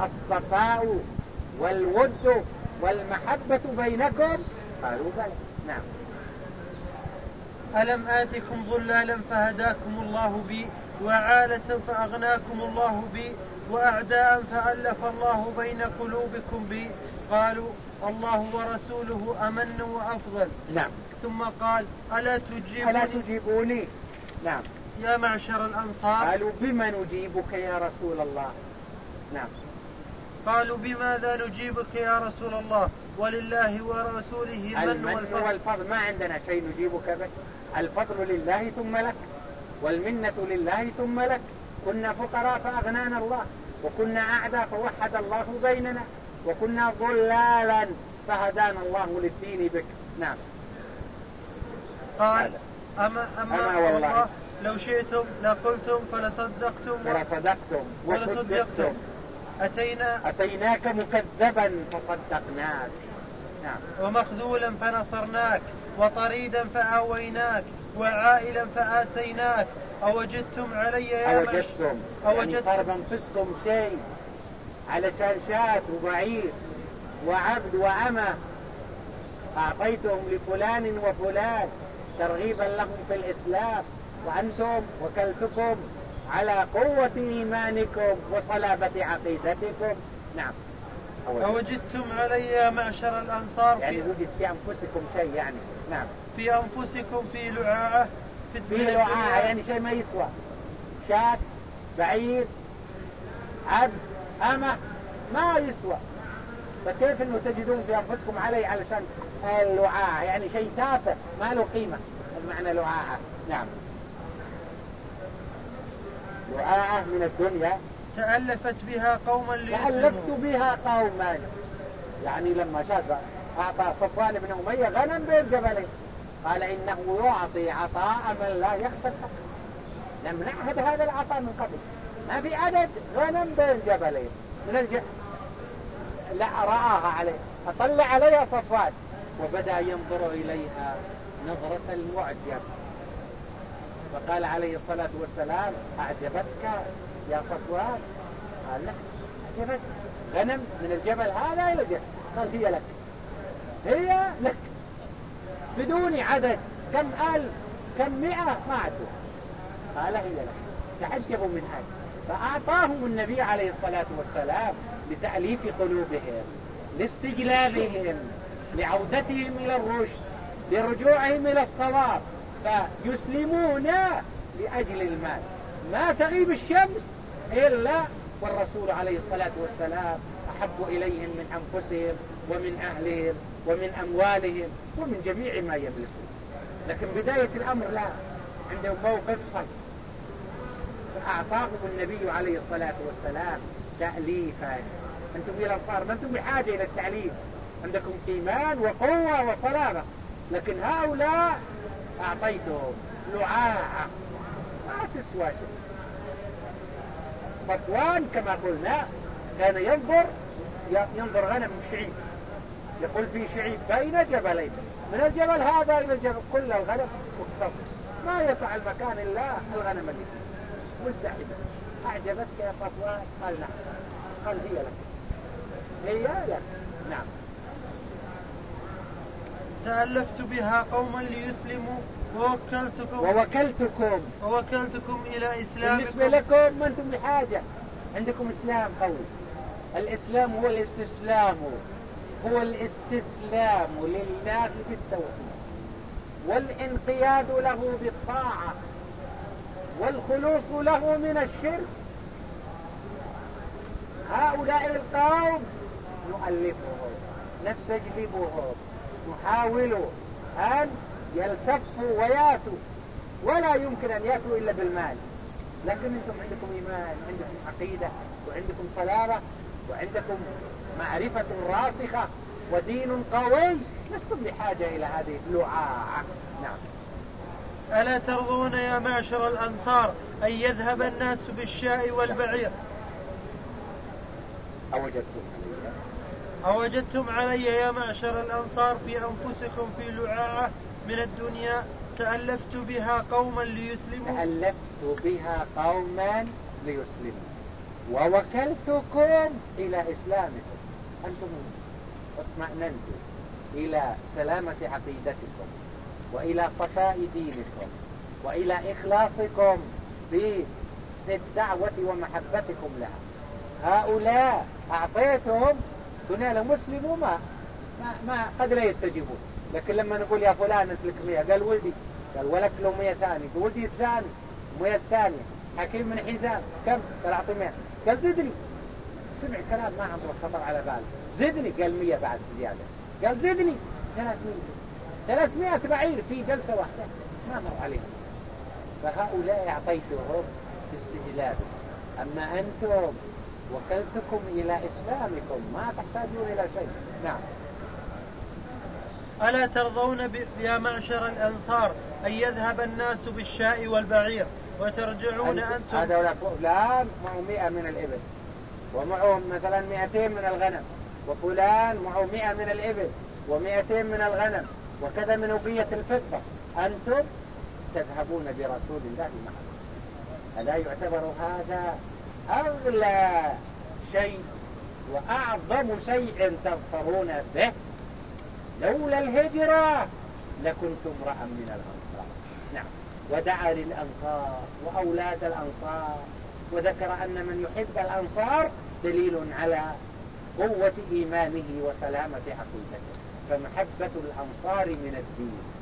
الصفاء والود والمحبة بينكم؟ قالوا بلى. نعم. ألم آتكم ضلالا فهداكم الله بي وعالة فأغناكم الله بي وأعداء فألف الله بين قلوبكم بي. قالوا الله ورسوله أمن وأفضل. نعم. ثم قال ألا تجيبوني؟ ألا تجيبوني؟ نعم. يا معشر الأنصار. قالوا بما نجيبك يا رسول الله؟ نعم. قالوا بماذا نجيبك يا رسول الله؟ ولله ورسوله المن والفضل, والفضل ما عندنا شيء نجيبك به. الفضل لله ثم لك. والمنة لله ثم لك. كنا فقراء فأغنانا الله. وكنا أعداء فوحد الله بيننا. وكنا ضلالا فهدانا الله للدين بك. نعم. قال أما, أما, أما والله لو شئتم لقلتم فلصدقتم ولصدقتم وصدقتم. أتينا أتيناك مكذبا فصدقناك. نعم. ومخذولا فنصرناك وطريدا فآويناك وعائلا فآسيناك. أوجدتم علي يا أوجدتم أوجدتم. يعني صار بنفسكم شيء على شاشات وبعير وعبد وأمة. أعطيتهم لفلان وفلان ترغيبا لهم في الإسلام وأنتم وكلتكم على قوة إيمانكم وصلابة عقيدتكم. نعم. أوجدتم علي معشر الأنصار يعني وجد في أنفسكم شيء يعني. نعم. في أنفسكم في لعاعة في, في لعاعة يعني شيء ما يسوى. شاة بعير عبد أمة ما يسوى. فكيف إنه تجدون في أنفسكم علي علشان اللعاعة؟ يعني شيء تافه ما له قيمة. المعنى لعاعة. نعم. لعاعة من الدنيا. تألفت بها قوما تألفت بها قوما. يعني لما شاف أعطى صفوان بن أمية غنم بين جبلين قال إنه يعطي عطاء من لا يخشى الحق. لم نعهد هذا العطاء من قبل. ما في عدد غنم بين جبلين من الج... لا رآها عليه. أطلع عليها صفوان. وبدأ ينظر إليها نظرة المعجب. فقال عليه الصلاة والسلام أعجبتك يا صفوان قال لك أعجبتك. غنم من الجبل هذا إلى الجبل قال هي لك. هي لك. بدون عدد. كم ألف؟ كم مئة؟ ما عدوا قال هي لك. تعجبوا من هذا. فأعطاهم النبي عليه الصلاة والسلام لتأليف قلوبهم لاستجلابهم لعودتهم إلى الرشد لرجوعهم إلى الصواب. فيسلمون لأجل المال. ما تغيب الشمس إلا والرسول عليه الصلاة والسلام أحب إليهم من أنفسهم ومن أهلهم ومن أموالهم ومن جميع ما يملكون. لكن بداية الأمر لا عندهم موقف صلب فأعطاهم النبي عليه الصلاة والسلام تأليفا. أنتم إلى الأنصار ما أنتم بحاجة إلى التعليم عندكم إيمان وقوة وصلابة. لكن هؤلاء أعطيتهم لعاعة ما تسوى شيء. صفوان كما قلنا كان ينظر ينظر غنم شعيب. يقول في شعيب بين جبلين. من الجبل هذا إلى الجبل. كل الغنم مكتظ ما يفعل مكان إلا الغنم اللي فيه. مزدحمة أعجبتك يا صفوان قال نعم. قال هي لك. هي لك. نعم. تألفت بها قوما ليسلموا ووكلتكم ووكلتكم. ووكلتكم إلى إسلامكم. بالنسبة لكم ما أنتم بحاجة. عندكم إسلام قوي. الإسلام هو الاستسلام. هو الاستسلام لله بالتوحيد والانقياد له بالطاعة. والخلوص له من الشرك. هؤلاء القوم نؤلفهم نستجلبهم. نحاول أن يلتفوا وياتوا. ولا يمكن أن يأتوا إلا بالمال. لكن أنتم عندكم إيمان عندكم عقيدة وعندكم صلابة وعندكم معرفة راسخة ودين قوي. لستم بحاجة إلى هذه اللعاعة. نعم. ألا ترضون يا معشر الأنصار أن يذهب الناس بالشاء والبعير؟ أوجدتم. أوجدتم علي يا معشر الأنصار في أنفسكم في لعاعة من الدنيا تألفت بها قوما ليسلموا. تألفت بها قوما ليسلموا. ووكلتكم إلى إسلامكم. أنتم اطمأننتم إلى سلامة عقيدتكم وإلى صفاء دينكم وإلى إخلاصكم في الدعوة ومحبتكم لها. هؤلاء أعطيتهم كنا لمسلموا ما, ما, قد لا يستجيبون. لكن لما نقول يا فلان اسلك مية قال ولدي قال ولك له مية ثانية. ولدي الثاني مية الثانية حكيم من حزام كم؟ قال أعطي مية. قال زدني. سمع كلام ما عمره خطر على باله. زدني قال مية بعد زيادة. قال زدني. ثلاثمية. ثلاثمية بعير في جلسة واحدة. ما مر عليهم فهؤلاء أعطيتهم استهلال أما أنتم وكلتكم إلى إسلامكم ما تحتاجون إلى شيء. نعم. ألا ترضون يا معشر الأنصار أن يذهب الناس بالشاء والبعير وترجعون أنتم؟ هذا فلان معه مئة من الإبل. ومعه مثلا مئتين من الغنم. وفلان معه مئة من الإبل. ومئتين من الغنم. وكذا من أبية الفضة. أنتم تذهبون برسول الله معكم. ألا يعتبر هذا أغلى شيء وأعظم شيء تظفرون به لولا الهجرة لكنت امرأ من الأنصار. نعم. ودعا للأنصار وأولاد الأنصار وذكر أن من يحب الأنصار دليل على قوة إيمانه وسلامة عقيدته. فمحبة الأنصار من الدين.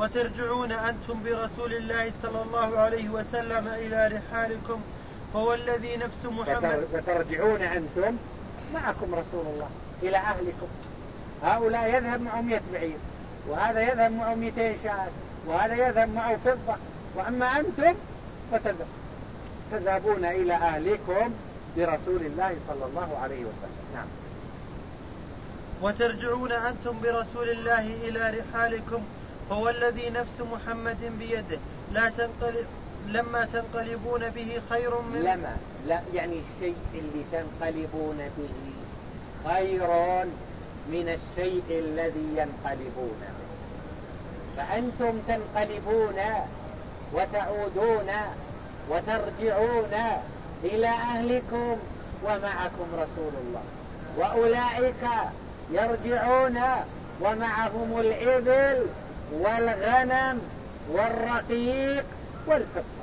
وترجعون أنتم برسول الله صلى الله عليه وسلم إلى رحالكم فهو الذي نفس محمد. وترجعون أنتم معكم رسول الله إلى أهلكم. هؤلاء يذهب معهم 100 بعير وهذا يذهب معه 200 شاة وهذا يذهب معه فضة. وأما أنتم فتذهبون إلى أهلكم برسول الله صلى الله عليه وسلم. نعم. وترجعون أنتم برسول الله إلى رحالكم هو الذي نفس محمد بيده لا تنقلب لما تنقلبون به خير من لما؟ لا يعني الشيء اللي تنقلبون به خير من الشيء الذي ينقلبون به. فأنتم تنقلبون وتعودون وترجعون إلى أهلكم ومعكم رسول الله. وأولئك يرجعون ومعهم الإبل والغنم والرقيق والفضة.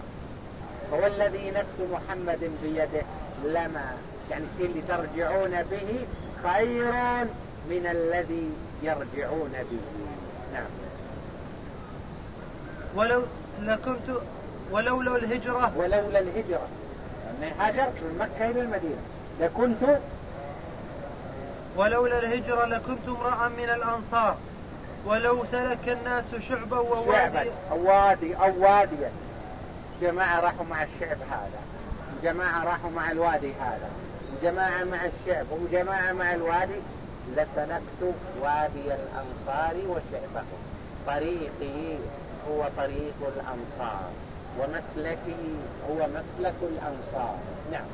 هو الذي نفس محمد بيده لما يعني الشيء اللي ترجعون به خير من الذي يرجعون به. نعم. ولو لكنت ولولا الهجرة. ولولا الهجرة. أني هاجرت من مكة إلى المدينة. لكنت ولولا الهجرة لكنت امرأ من الأنصار. ولو سلك الناس شعبا وواديا. أو وادي أو واديا. جماعة راحوا مع الشعب هذا. جماعة راحوا مع الوادي هذا. جماعة مع الشعب وجماعة مع الوادي. لسلكت وادي الأنصار وشعبهم. طريقي هو طريق الأنصار ومسلكي هو مسلك الأنصار. نعم.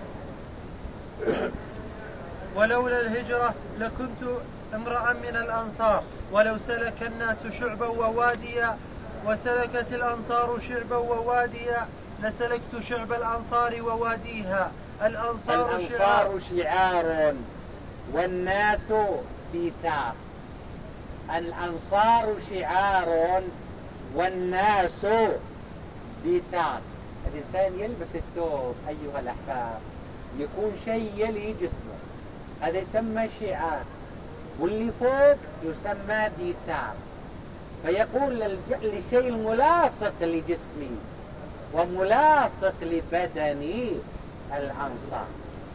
ولولا الهجرة لكنت امرأ من الأنصار ولو سلك الناس شعبا وواديا وسلكت الأنصار شعبا وواديا لسلكت شعب الأنصار وواديها. الأنصار, الأنصار شعار. والناس بيتار. الأنصار شعار والناس بيتار. الإنسان يلبس الثوب أيها الأحباب. يكون شيء يلي جسمه. هذا يسمى شعار. واللي فوق يسمى ديتار. فيقول للشيء الملاصق لجسمي وملاصق لبدني الأنصار.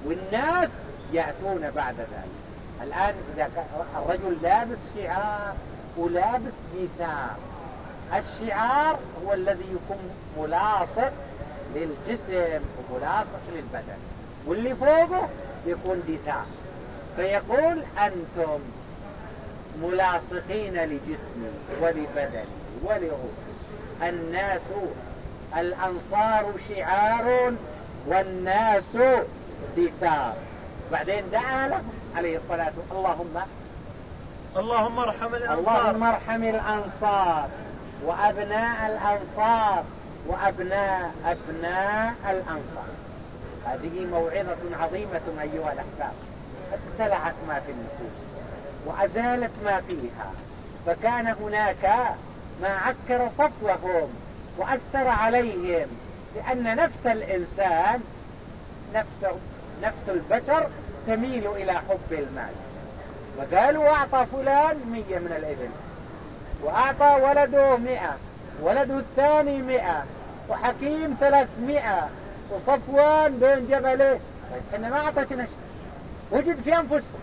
والناس يأتون بعد ذلك. الآن إذا الرجل لابس شعار ولابس ديتار الشعار هو الذي يكون ملاصق للجسم وملاصق للبدن واللي فوقه يكون ديتار. فيقول أنتم ملاصقين لجسمي ولبدني ولروحي الناس الأنصار شعار والناس دثار. بعدين دعا لهم عليه الصلاة اللهم اللهم ارحم الأنصار. اللهم ارحم الأنصار وأبناء الأنصار وأبناء أبناء الأنصار. هذه موعظة عظيمة أيها الأحباب. أبتلعت ما في النفوس وأزالت ما فيها فكان هناك ما عكر صفوهم وأثر عليهم لأن نفس الإنسان نفس, نفس البشر تميل إلى حب المال. وقالوا أعطى فلان مية من الإبل وأعطى ولده مئة ولده الثاني مئة وحكيم ثلاثمائة وصفوان بين جبلين إحنا ما أعطتنا شيء. وجد في أنفسهم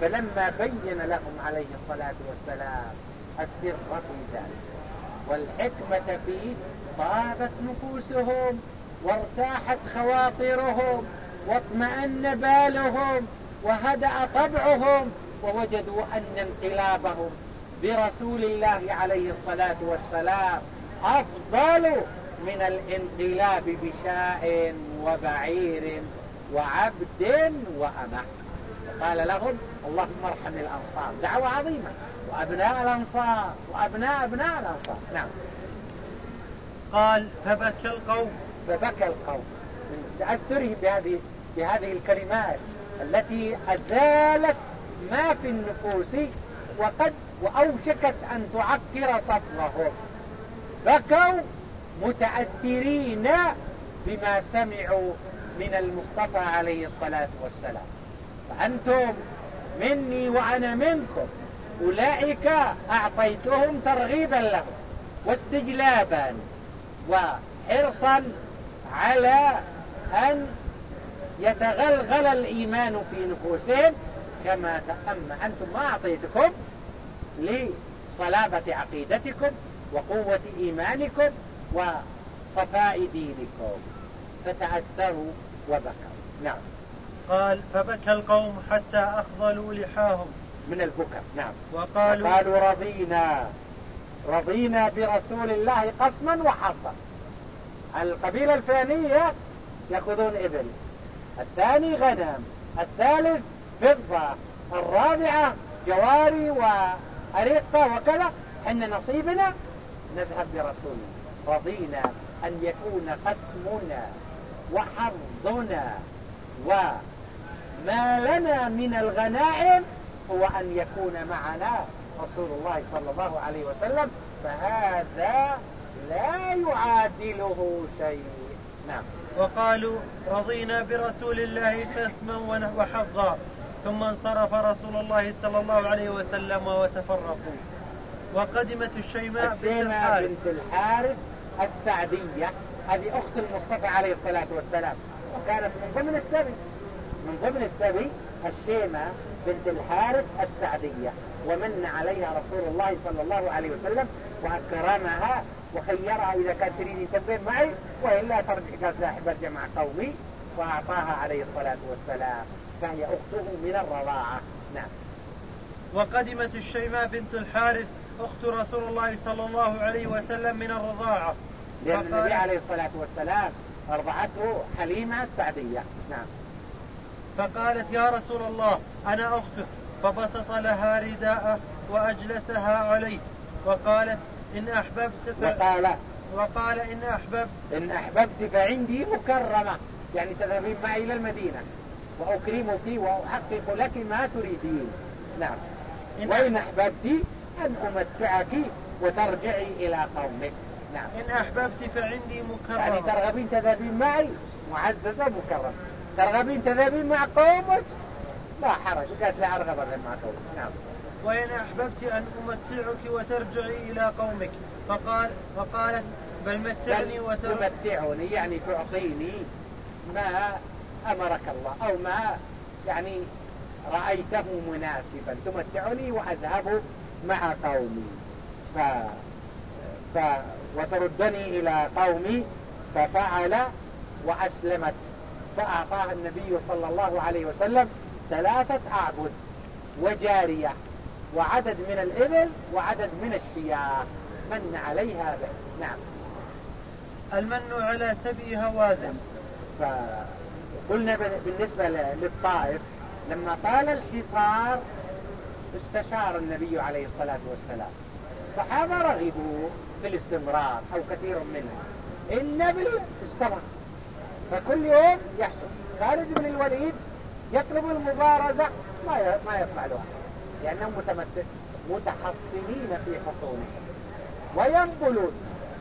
فلما بين لهم عليه الصلاة والسلام السر في ذلك والحكمة فيه طابت نفوسهم وارتاحت خواطرهم واطمأن بالهم وهدأ طبعهم ووجدوا أن انقلابهم برسول الله عليه الصلاة والسلام أفضل من الانقلاب بشاء وبعير. وعبد وأمة قال لهم اللهم ارحم الأنصار. دعوة عظيمة. وأبناء الأنصار. وأبناء أبناء الأنصار. نعم. قال فبكى القوم. فبكى القوم. من تأثره بهذه بهذه الكلمات التي أزالت ما في النفوس وقد وأوشكت أن تعكر صفوهم. بكوا متأثرين بما سمعوا من المصطفى عليه الصلاة والسلام. فأنتم مني وأنا منكم. أولئك أعطيتهم ترغيبا لهم واستجلابا وحرصا على أن يتغلغل الإيمان في نفوسهم كما أما أنتم ما أعطيتكم لصلابة عقيدتكم وقوة إيمانكم وصفاء دينكم. فتأثروا وبكوا نعم. قال فبكى القوم حتى أخضلوا لحاهم. من البكاء. نعم. وقالوا قالوا رضينا. رضينا برسول الله قسما وحصا القبيلة الفلانية يأخذون إبل. الثاني غنم. الثالث فضة. الرابعة جواري وأريقة وكذا. حن نصيبنا. نذهب برسولنا. رضينا أن يكون قسمنا. وحظنا وما لنا من الغنائم هو أن يكون معنا رسول الله صلى الله عليه وسلم فهذا لا يعادله شيء. نعم. وقالوا رضينا برسول الله قسما وحظا ثم انصرف رسول الله صلى الله عليه وسلم وتفرقوا. وقدمت الشيماء بنت الحارث. بنت الحارث السعدية. هذه أخت المصطفى عليه الصلاة والسلام. وكانت من ضمن السبي. من ضمن السبي الشيمة بنت الحارث السعدية. ومن عليها رسول الله صلى الله عليه وسلم وأكرمها وخيرها إذا كانت تريد تبين معي وإلا ترجع قالت لا أحب أرجع مع قومي وأعطاها عليه الصلاة والسلام. فهي أخته من الرضاعة. نعم. وقدمت الشيماء بنت الحارث أخت رسول الله صلى الله عليه وسلم من الرضاعة. لأن النبي عليه الصلاة والسلام أرضعته حليمة السعدية نعم. فقالت يا رسول الله أنا أختك فبسط لها رداءه وأجلسها عليه. وقالت إن أحببت ف... وقال وقال إن أحببت. إن أحببت فعندي مكرمة. يعني تذهبين معي إلى المدينة. وأكرمك وأحقق لك ما تريدين. نعم. إن وإن أحببت أن أمتعك وترجعي إلى قومك. نعم. إن أحببت فعندي مكرمة يعني ترغبين تذهبين معي؟ معززة مكرمة ترغبين تذهبين مع قومك؟ لا حرج. قالت لا أرغب مع قومك. نعم. وإن أحببت أن أمتعك وترجعي إلى قومك. فقال فقالت بل متعني وترجعي تمتعني يعني تعطيني ما أمرك الله أو ما يعني رأيته مناسبا. تمتعني وأذهب مع قومي. ف... ف... وتردني إلى قومي ففعل وأسلمت. فأعطاها النبي صلى الله عليه وسلم ثلاثة أعبد وجارية وعدد من الإبل وعدد من الشياه. من عليها به. نعم. المن على سبي هوازن فقلنا بالنسبة للطائف لما طال الحصار استشار النبي عليه الصلاة والسلام. الصحابة رغبوا. في الاستمرار أو كثير منهم النبي استمر. فكل يوم يحصل. خالد بن الوليد يطلب المبارزة ما ما يطلع له لأنهم متحصنين في حصونهم وينقلون.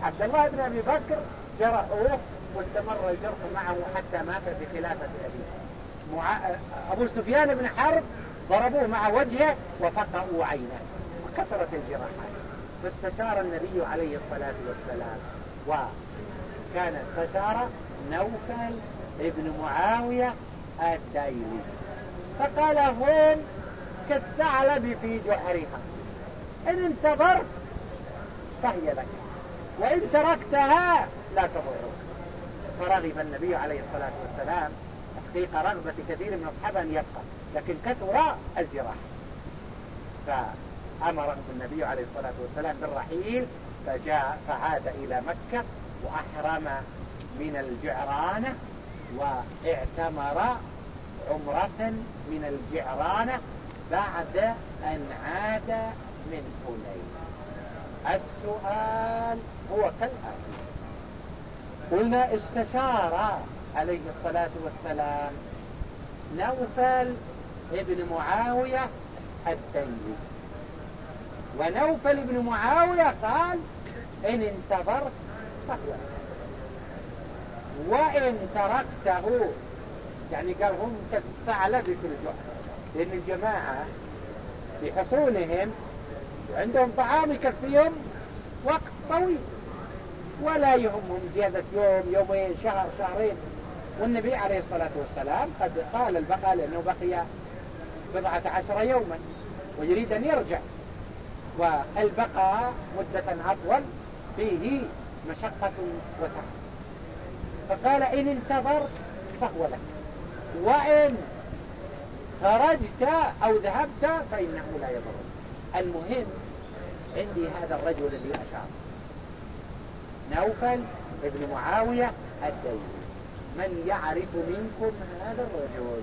عبد الله بن أبي بكر جرحوه واستمر الجرح معه حتى مات في خلافة أبيه. مع... أبو سفيان بن حرب ضربوه مع وجهه وفقعوا عينه وكثرت الجراحات. فاستشار النبي عليه الصلاة والسلام. وكان استشار نوفل ابن معاوية الدايلي فقال هون كالثعلب في جحرها إن انتظرت فهي لك. وإن تركتها لا تضرك. فرغب النبي عليه الصلاة والسلام تحقيق رغبة كثير من أصحابه أن يبقى. لكن كثر الجراح. فأمرهم النبي عليه الصلاة والسلام بالرحيل فجاء فعاد إلى مكة وأحرم من الجعرانة واعتمر عمرة من الجعرانة بعد أن عاد من حنين. السؤال هو كالآتي. قلنا استشار عليه الصلاة والسلام نوفل ابن معاوية التيمي ونوفل ابن معاوية قال إن انتظرت فهو وإن تركته يعني قال هم كالثعلب في الجحر لأن الجماعة في حصونهم عندهم طعام يكفيهم وقت طويل ولا يهمهم زيادة يوم يومين شهر شهرين. والنبي عليه الصلاة والسلام قد قال البقاء لأنه بقي بضعة عشر يوما ويريد أن يرجع. والبقاء مدة أطول فيه مشقة وتعب فقال إن انتظرت فهو لك. وإن خرجت أو ذهبت فإنه لا يضر. المهم عندي هذا الرجل الذي أشار. نوفل ابن معاوية الدين. من يعرف منكم هذا الرجل؟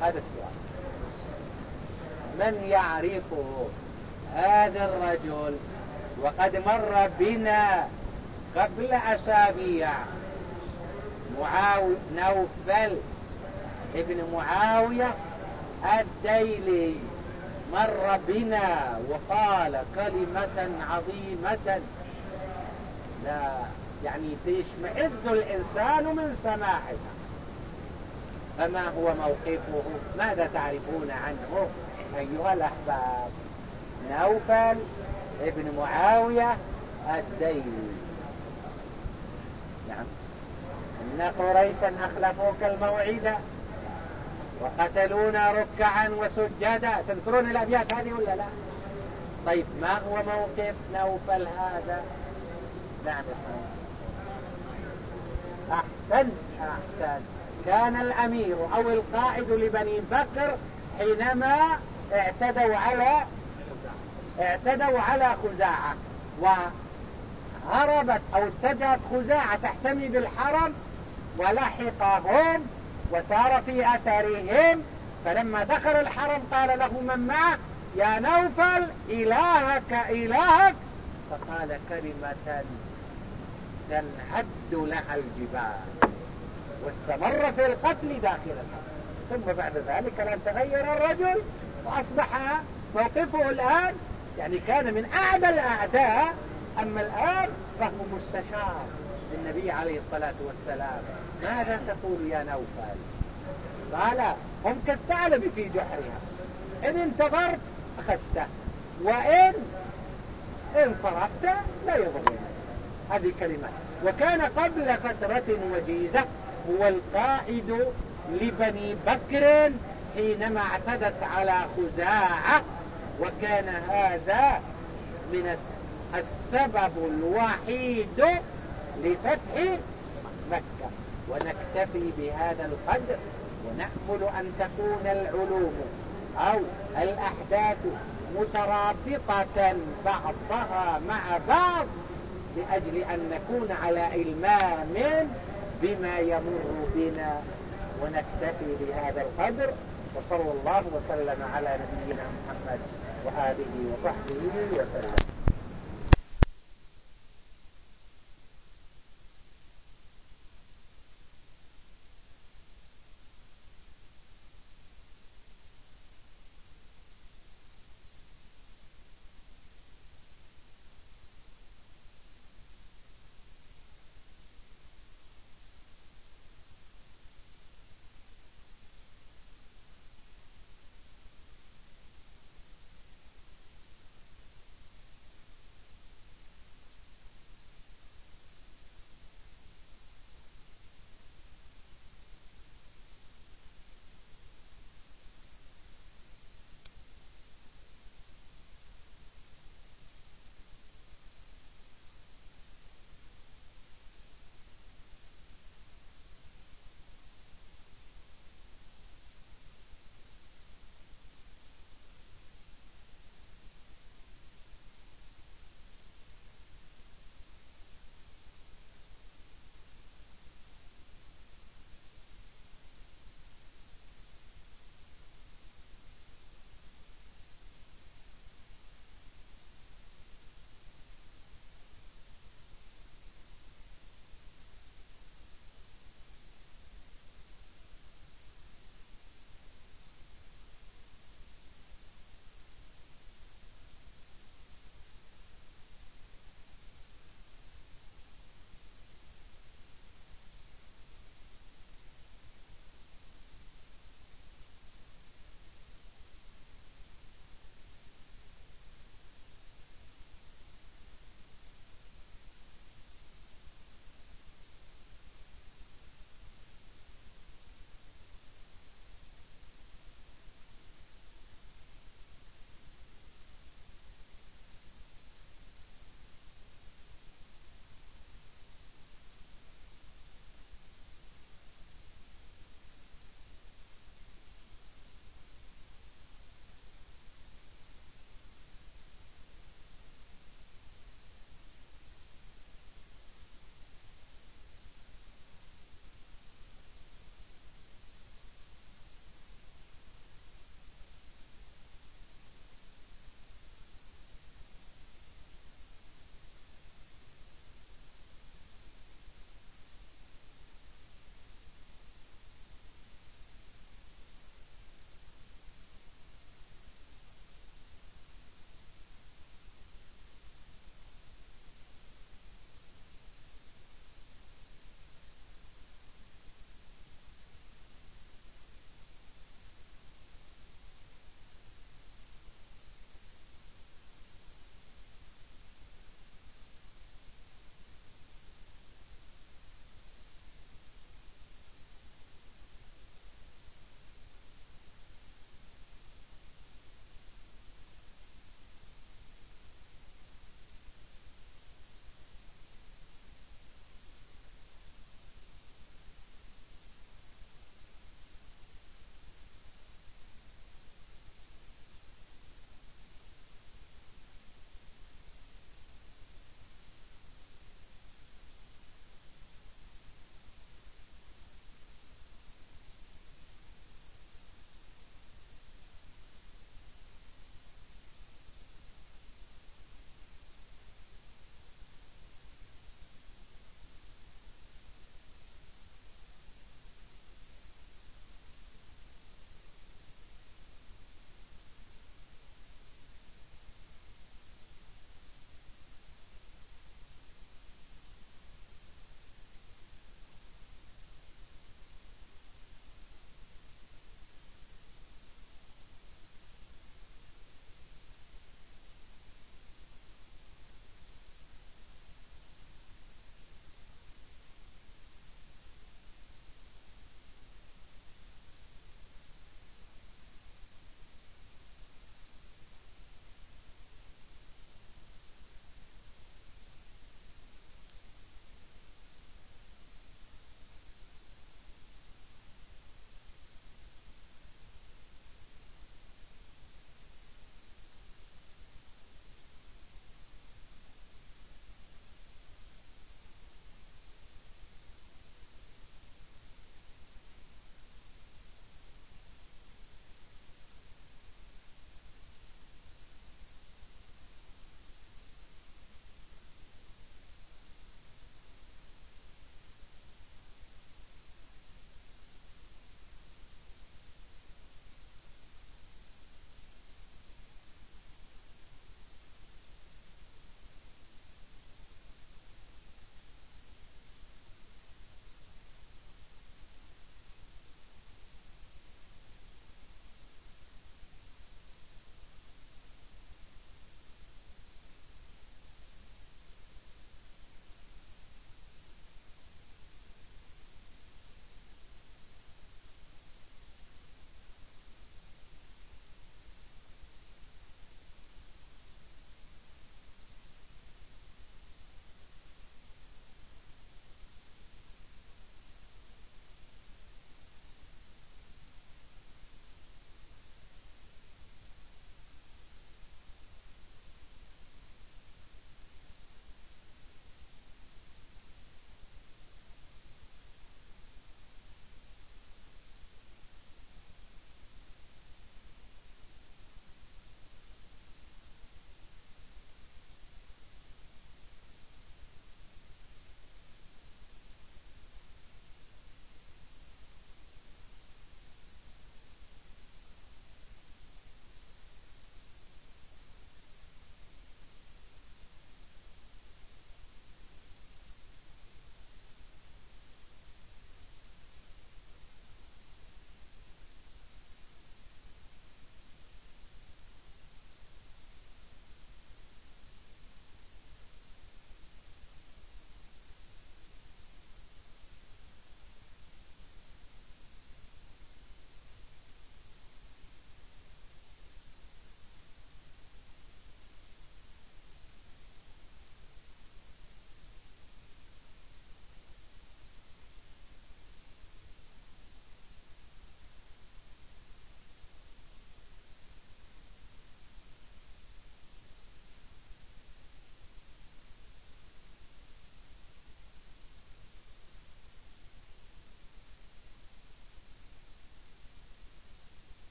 هذا السؤال. من يعرفه؟ هذا الرجل وقد مر بنا قبل أسابيع. معاوية نوفل ابن معاوية الديلي مر بنا وقال كلمة عظيمة. لا يعني تشمئز الإنسان من سماعها. فما هو موقفه؟ ماذا تعرفون عنه أيها الأحباب؟ نوفل ابن معاوية الديلي. نعم. إن قريشا أخلفوك الموعد وقتلونا ركعا وسجدا. تذكرون الأبيات هذه ولا لا؟ طيب ما هو موقف نوفل هذا؟ نعم. أحسن أحسن. كان الأمير أو القائد لبني بكر حينما اعتدوا على اعتدوا على خزاعة وهربت أو اتجهت خزاعة تحتمي بالحرم ولحقهم وسار في أثرهم. فلما دخل الحرم قال له من معه يا نوفل إلهك إلهك. فقال كلمة تنهد لها الجبال. واستمر في القتل داخل الحرم. ثم بعد ذلك لم تغير الرجل وأصبح موقفه الآن يعني كان من أعدى الأعداء أما الآن فهو مستشار للنبي عليه الصلاة والسلام. ماذا تقول يا نوفل؟ قال هم كالثعلب في جحرها. إن انتظرت أخذته وإن انصرفت لا يضرني. هذه كلمات وكان قبل فترة وجيزة هو القائد لبني بكر حينما اعتدت على خزاعة وكان هذا من السبب الوحيد لفتح مكة. ونكتفي بهذا القدر ونأمل أن تكون العلوم أو الأحداث مترابطة بعضها مع بعض لأجل أن نكون على إلمام بما يمر بنا. ونكتفي بهذا القدر. وصلى الله وسلم على نبينا محمد. وآله وصحبه وسلم.